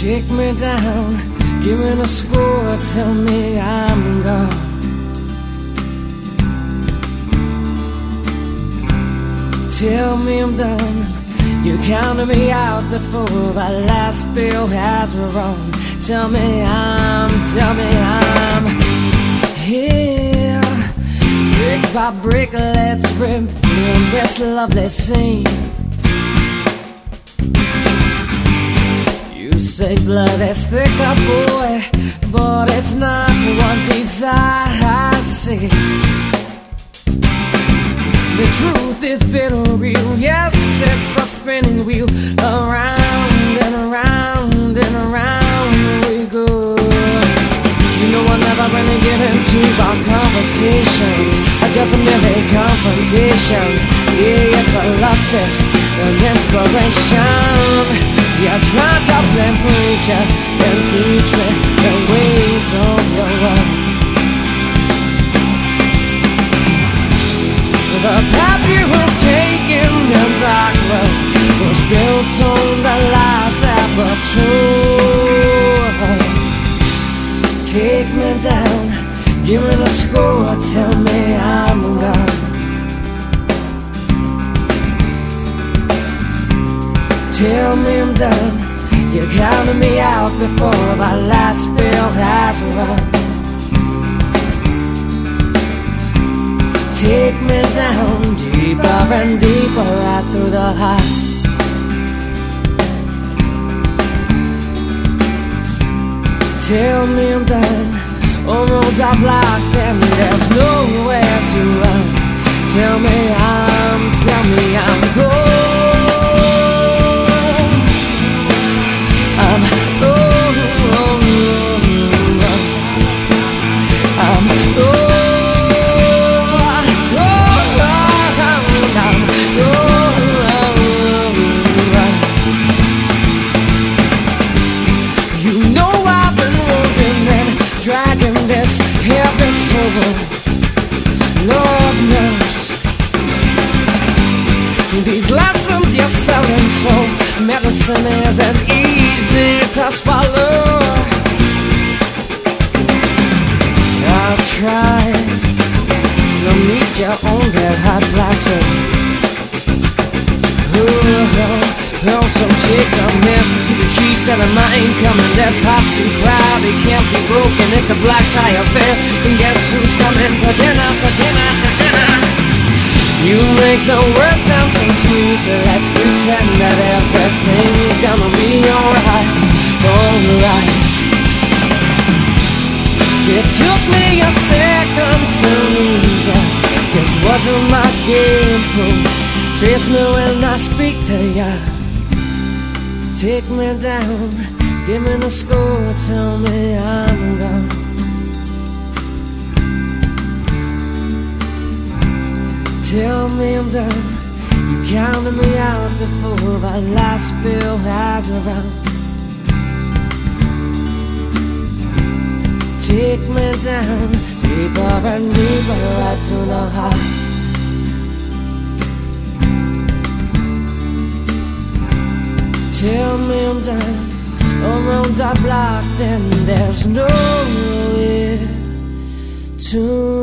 Take me down, give me the score, tell me I'm gone. Tell me I'm done. You counted me out before that last bill has rung. Tell me I'm, tell me I'm here. Brick by brick, let's rebuild this lovely scene. Say blood is thicker, boy, but it's not what these eyes see. The truth is bitter real. yes, it's a spinning wheel around and around and around we go. You know I never really get into our conversations, I just merely confrontations. Yeah, it's a love fest, preacher and teach me the ways of your love. The path you have taken, the dark road, was built on the lies that were true. Take me down, give me the score, tell me I'm gone. Tell me I'm done. You counted me out before my last bill has run. Take me down deeper and deeper right through the heart. Tell me I'm done, all roads are blocked and there's nowhere to run. Tell me I'm, These lessons you're selling so. Medicine isn't easy to swallow. I'll try to meet your own red hot passion Oh, so take the message to the Tell him I ain't coming This heart's too proud It can't be broken. It's a black tie affair. And guess who's coming to dinner, to dinner, to dinner You make the world sound so sweet Let's pretend that everything's gonna be alright. Alright. It took me a second to meet ya This wasn't my game, Face me when I speak to ya. Take me down, give me the score, tell me I'm gone. You counted me out before that last bill has run. Take me down, deeper and deeper, right through the heart. Tell me I'm done, all roads are blocked and there's nowhere to.